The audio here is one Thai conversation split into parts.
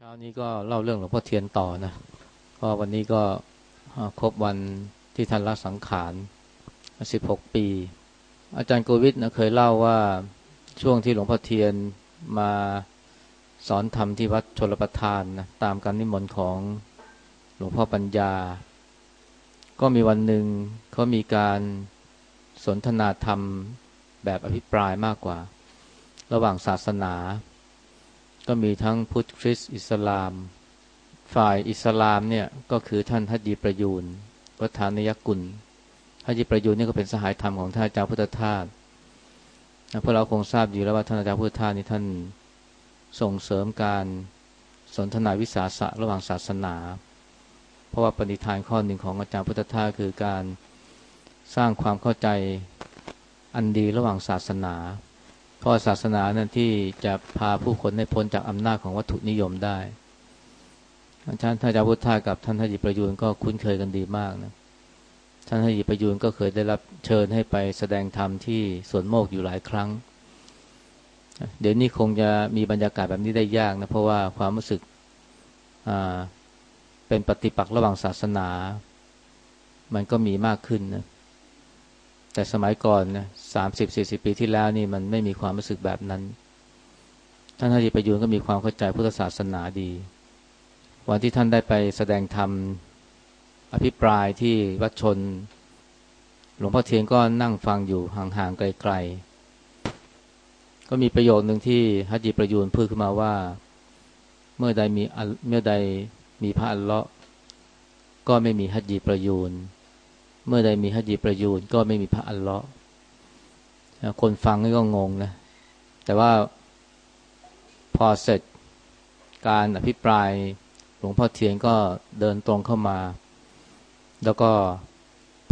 เช้านี้ก็เล่าเรื่องหลวงพ่อเทียนต่อนะก็วันนี้ก็ครบวันที่ท่านละสังขาร 16 ปี อาจารย์โกวิทนะเคยเล่าว่าช่วงที่หลวงพ่อเทียนมาสอนธรรมที่วัดชลประทานนะตามการนิมนต์ของหลวงพ่อปัญญา ก็มีวันหนึ่งเขามีการสนทนาธรรมแบบอภิปรายมากกว่า ระหว่างศาสนา ก็มีทั้งพุทธคริสต์อิสลาม ฝ่ายอิสลามเนี่ยก็คือท่านทัจีประยูนวัฒนยกุลทัจีประยูนนี่ก็เป็นสหายธรรมของท่านอาจารย์พุทธทาสพวกเราคงทราบอยู่แล้วว่าท่านอาจารย์พุทธทาสนี่ท่านส่งเสริมการสนทนาวิสาสะระหว่างศาสนา เพราะว่าปณิธานข้อหนึ่งของอาจารย์พุทธทาสคือการสร้างความเข้าใจอันดีระหว่างศาสนา เพราะศาสนานั้นที่จะพาผู้คนให้พ้นจากอำนาจของวัตถุนิยมได้ท่านท่านอาจารย์พุทธากับท่านทยิประยูนก็คุ้นเคยกันดีมากนะท่านทยิประยูนก็เคยได้รับเชิญให้ไปแสดงธรรมที่สวนโมกอยู่หลายครั้ง เดี๋ยวนี้คงจะมีบรรยากาศแบบนี้ได้ยากนะเพราะว่าความรู้สึกเป็นปฏิปักษ์ระหว่างศาสนา มันก็มีมากขึ้นนะ แต่สมัยก่อนนะสามสิบสี่สิบปีที่แล้วนี่มันไม่มีความรู้สึกแบบนั้น ท่านทจีประยูนก็มีความเข้าใจพุทธศาสนาดี วันที่ท่านได้ไปแสดงธรรมอภิปรายที่วัดชน หลวงพ่อเทียนก็นั่งฟังอยู่ห่างๆไกลๆ ก็มีประโยคหนึ่งที่ฮัจจิประยูนพูดขึ้นมาว่า เมื่อใดมีเมื่อใดมีพระอัลเลาะห์ก็ไม่มีฮัจจิประยูน เมื่อใดมีฮัจญีประยูนก็ไม่มีพระอัลเลาะห์คนฟังก็งงนะ แต่ว่าพอเสร็จการอภิปรายหลวงพ่อเทียนก็เดินตรงเข้ามา แล้วก็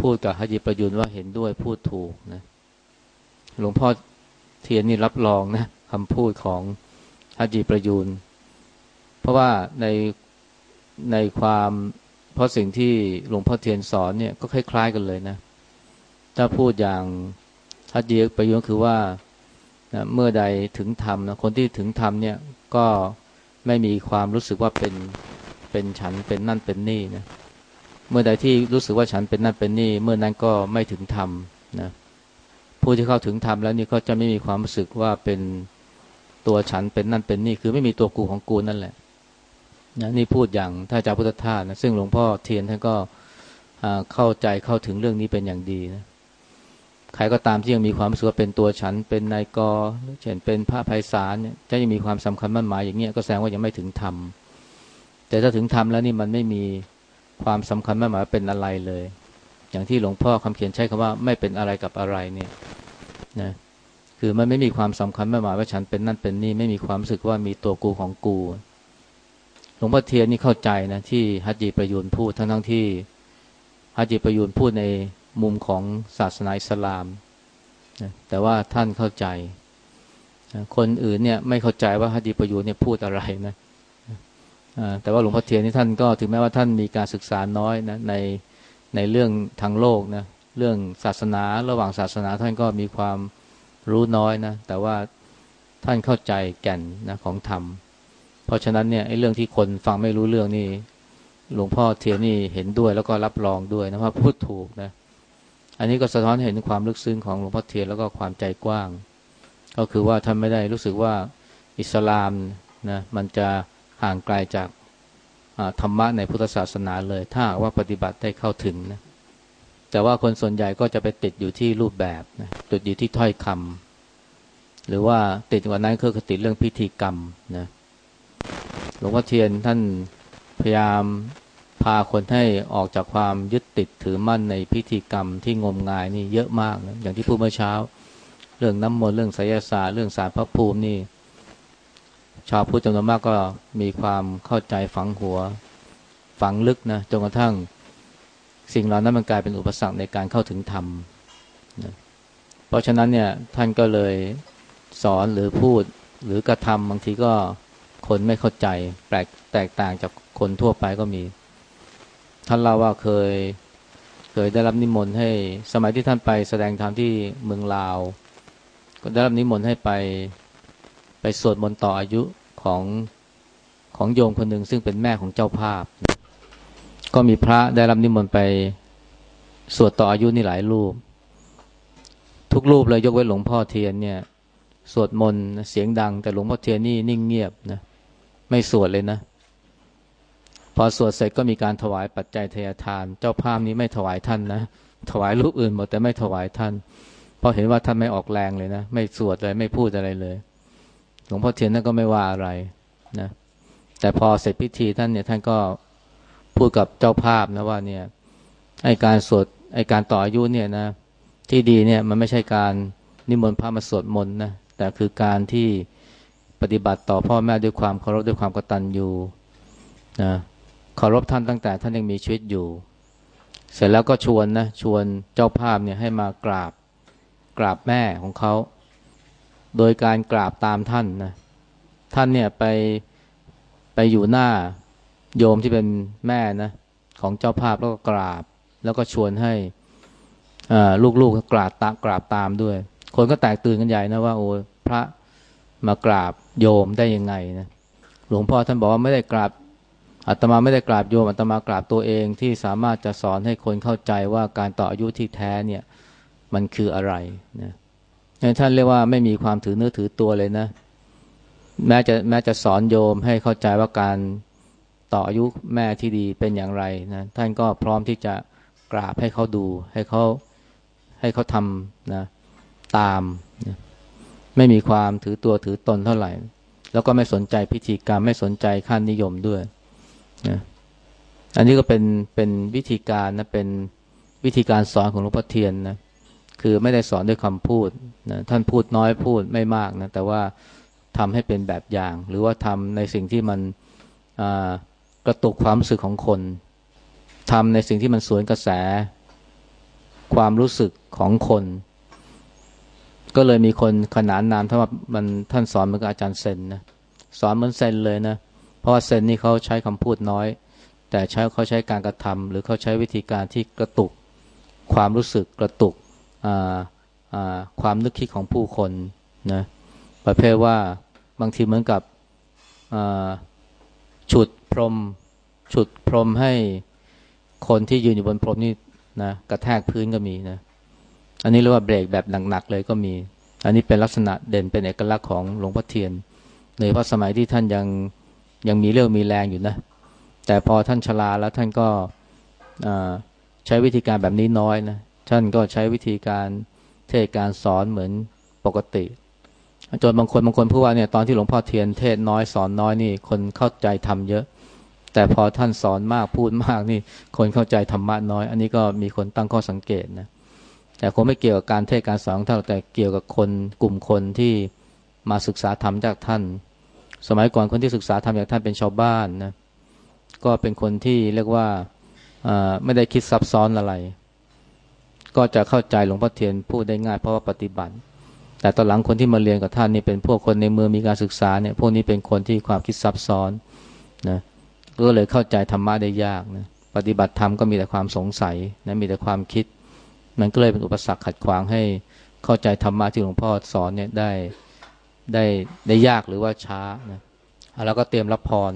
พูดกับฮัจญีประยูนว่าเห็นด้วยพูดถูกนะหลวงพ่อเทียนนี่รับรองนะคำพูดของฮัจญีประยูนเพราะว่าในในความ เพราะสิ่งที่หลวงพ่อเทียนสอนเนี่ยก็คล้ายๆกันเลยนะ ถ้าพูดอย่างทัดเยียประโยชน์คือว่านะเมื่อใดถึงธรรมนะคนที่ถึงธรรมเนี่ยก็ไม่มีความรู้สึกว่าเป็นเป็นฉันเป็นนั่นเป็นนี่นะเมื่อใดที่รู้สึกว่าฉันเป็นนั่นเป็นนี่ เมื่อนั้นก็ไม่ถึงธรรมนะผู้ที่เข้าถึงธรรมแล้วนี่ก็จะไม่มีความรู้สึกว่าเป็นตัวฉันเป็นนั่นเป็นนี่ คือไม่มีตัวกูของกูนั่นแหละ นะนี่พูดอย่างท่านอาจารย์พุทธทาสนะซึ่งหลวงพ่อเทียนท่านก็เข้าใจเข้าถึงเรื่องนี้เป็นอย่างดีนะใครก็ตามที่ยังมีความรู้สึกว่าเป็นตัวฉันเป็นนายกเช่นเป็นพระภัยสารเนี่ยถ้ายังมีความสำคัญมั่นหมายอย่างเงี้ยก็แสดงว่ายังไม่ถึงธรรมแต่ถ้าถึงธรรมแล้วนี่มันไม่มีความสำคัญมั่นหมายเป็นอะไรเลย อย่างที่หลวงพ่อคำเขียนใช้คำว่าไม่เป็นอะไรกับอะไรเนี่ยนะคือมันไม่มีความสำคัญมั่นหมายว่าฉันเป็นนั่นเป็นนี่ไม่มีความรู้สึกว่ามีตัวกูของกู หลวงพ่อเทียนนี่เข้าใจนะที่ฮัจจีประยูนพูดทั้งทั้งที่ฮัจจีประยูนพูดในมุมของศาสนาอิสลามนะแต่ว่าท่านเข้าใจนะคนอื่นเนี่ยไม่เข้าใจว่าฮัจจีประยูนเนี่ยพูดอะไรนะแต่ว่าหลวงพ่อเทียนนี่ท่านก็ถึงแม้ว่าท่านมีการศึกษาน้อยนะในในเรื่องทางโลกนะเรื่องศาสนาระหว่างศาสนาท่านก็มีความรู้น้อยนะแต่ว่าท่านเข้าใจแก่นนะของธรรมเพราะฉะนั้นเนี่ยไอ้เรื่องที่คนฟังไม่รู้เรื่องนี่หลวงพ่อเทียนนี่เห็นด้วยแล้วก็รับรองด้วยนะว่าพูดถูกนะอันนี้ก็สะท้อนเห็นความลึกซึ้งของหลวงพ่อเทียนแล้วก็ความใจกว้าง ก็คือว่าท่านไม่ได้รู้สึกว่าอิสลามนะมันจะห่างไกลจากธรรมะในพุทธศาสนาเลย ถ้าว่าปฏิบัติได้เข้าถึงนะแต่ว่าคนส่วนใหญ่ก็จะไปติดอยู่ที่รูปแบบนะติดอยู่ที่ถ้อยคำหรือว่าติดกว่านั้นคือติดเรื่องพิธีกรรมนะ หลวงพ่อเทียนท่านพยายามพาคนให้ออกจากความยึดติดถือมั่นในพิธีกรรมที่งมงายนี่เยอะมากนะอย่างที่พูดเมื่อเช้า เรื่องน้ำมนต์เรื่องไสยศาสตร์เรื่องสารพระภูมินี่ ชาวพุทธจำนวนมากก็มีความเข้าใจฝังหัว ฝังลึกนะจนกระทั่ง สิ่งเหล่านั้นมันกลายเป็นอุปสรรคในการเข้าถึงธรรมนะเพราะฉะนั้นเนี่ยท่านก็เลยสอนหรือพูดหรือกระทำบางทีก็ คนไม่เข้าใจแปลกแตกต่างจากคนทั่วไปก็มี ท่านเล่าว่าเคยเคยได้รับนิมนต์ให้สมัยที่ท่านไปแสดงธรรมที่เมืองลาว ก็ได้รับนิมนต์ให้ไปไปสวดมนต์ต่ออายุของของโยมคนหนึ่งซึ่งเป็นแม่ของเจ้าภาพ ก็มีพระได้รับนิมนต์ไปสวดต่ออายุนี่หลายรูป ทุกรูปเลยยกเว้นหลวงพ่อเทียนเนี่ย สวดมนต์เสียงดัง แต่หลวงพ่อเทียนนี่นิ่งเงียบนะไม่สวดเลยนะ พอสวดเสร็จก็มีการถวายปัจจัยเทยทาน เจ้าภาพนี้ไม่ถวายท่านนะถวายรูปอื่นหมดแต่ไม่ถวายท่านเพราะเห็นว่าท่านไม่ออกแรงเลยนะไม่สวดเลยไม่พูดอะไรเลย หลวงพ่อเทียนนั่นก็ไม่ว่าอะไรนะ แต่พอเสร็จพิธีท่านเนี่ยท่านก็พูดกับเจ้าภาพนะว่าเนี่ยไอการสวดไอการต่ออายุเนี่ยนะ ที่ดีเนี่ยมันไม่ใช่การนิมนต์พระมาสวดมนต์นะ แต่คือการที่ปฏิบัติต่อพ่อแม่ด้วยความเคารพด้วยความกตัญญูนะเคารพท่านตั้งแต่ท่านยังมีชีวิตอยู่ เสร็จแล้วก็ชวนนะชวนเจ้าภาพเนี่ยให้มากราบกราบแม่ของเขา โดยการกราบตามท่านนะท่านเนี่ยไปไปอยู่หน้าโยมที่เป็นแม่นะของเจ้าภาพแล้วก็กราบ แล้วก็ชวนให้ลูกๆกราบตามกราบตามด้วย คนก็แตกตื่นกันใหญ่นะว่าโอ้พระมากราบโยมได้ยังไงนะหลวงพ่อท่านบอกว่าไม่ได้กราบอาตมาไม่ได้กราบโยมอาตมากราบตัวเองที่สามารถจะสอนให้คนเข้าใจว่าการต่ออายุที่แท้เนี่ย มันคืออะไรนะท่านเรียกว่าไม่มีความถือเนื้อถือตัวเลยนะ แม้จะแม้จะสอนโยมให้เข้าใจว่าการต่ออายุแม่ที่ดีเป็นอย่างไรนะท่านก็พร้อมที่จะกราบให้เขาดู ให้เขาให้เขาทำนะ ตาม ไม่มีความถือตัวถือตนเท่าไหร่ แล้วก็ไม่สนใจพิธีกรรมไม่สนใจขั้นนิยมด้วยนะอันนี้ก็เป็นเป็นวิธีการนะเป็นวิธีการสอนของหลวงพ่อเทียนนะคือไม่ได้สอนด้วยคำพูดนะท่านพูดน้อยพูดไม่มากนะแต่ว่าทำให้เป็นแบบอย่าง หรือว่าทำในสิ่งที่มันกระตุกความรู้สึกของคนทำในสิ่งที่มันสวนกระแส ความรู้สึกของคน ก็เลยมีคนขนานนามถ้าว่ามันท่านสอนเหมือนกับอาจารย์เซนนะสอนเหมือนเซนเลยนะ เพราะว่าเซนนี่เขาใช้คำพูดน้อย แต่ใช้เขาใช้การกระทำหรือเขาใช้วิธีการที่กระตุกความรู้สึกกระตุกความนึกคิดของผู้คนนะประเภทว่าบางทีเหมือนกับฉุดพรมฉุดพรมให้คนที่ยืนอยู่บนพรมนี่นะกระแทกพื้นก็มีนะ อันนี้เรียกว่าเบรกแบบหนักๆเลยก็มี อันนี้เป็นลักษณะเด่นเป็นเอกลักษณ์ของหลวงพ่อเทียนในเพราะสมัยที่ท่านยังยังมีเรื่องมีแรงอยู่นะ แต่พอท่านชราแล้วท่านก็ใช้วิธีการแบบนี้น้อยนะท่านก็ใช้วิธีการเทศการสอนเหมือนปกติจนบางคนบางคนพูดว่าเนี่ยตอนที่หลวงพ่อเทียนเทศน้อยสอนน้อยนี่ คนเข้าใจทำเยอะ แต่พอท่านสอนมากพูดมากนี่ คนเข้าใจธรรมะน้อย อันนี้ก็มีคนตั้งข้อสังเกตนะ แต่คงไม่เกี่ยวกับการเทศการสอนเท่าแต่เกี่ยวกับคนกลุ่มคนที่มาศึกษาธรรมจากท่าน สมัยก่อนคนที่ศึกษาธรรมจากท่านเป็นชาวบ้านนะก็เป็นคนที่เรียกว่าไม่ได้คิดซับซ้อนอะไร ก็จะเข้าใจหลวงพ่อเทียนพูดได้ง่ายเพราะว่าปฏิบัติ แต่ตอนหลังคนที่มาเรียนกับท่านนี่เป็นพวกคนในเมืองมีการศึกษาเนี่ยพวกนี้เป็นคนที่ความคิดซับซ้อนนะก็เลยเข้าใจธรรมะได้ยากนะปฏิบัติธรรมก็มีแต่ความสงสัยนะมีแต่ความคิด มันก็เลยเป็นอุปสรรคขัดขวางให้เข้าใจธรรมะที่หลวงพ่อสอนเนี่ยได้ได้ได้ยากหรือว่าช้านะแล้วก็เตรียมรับพร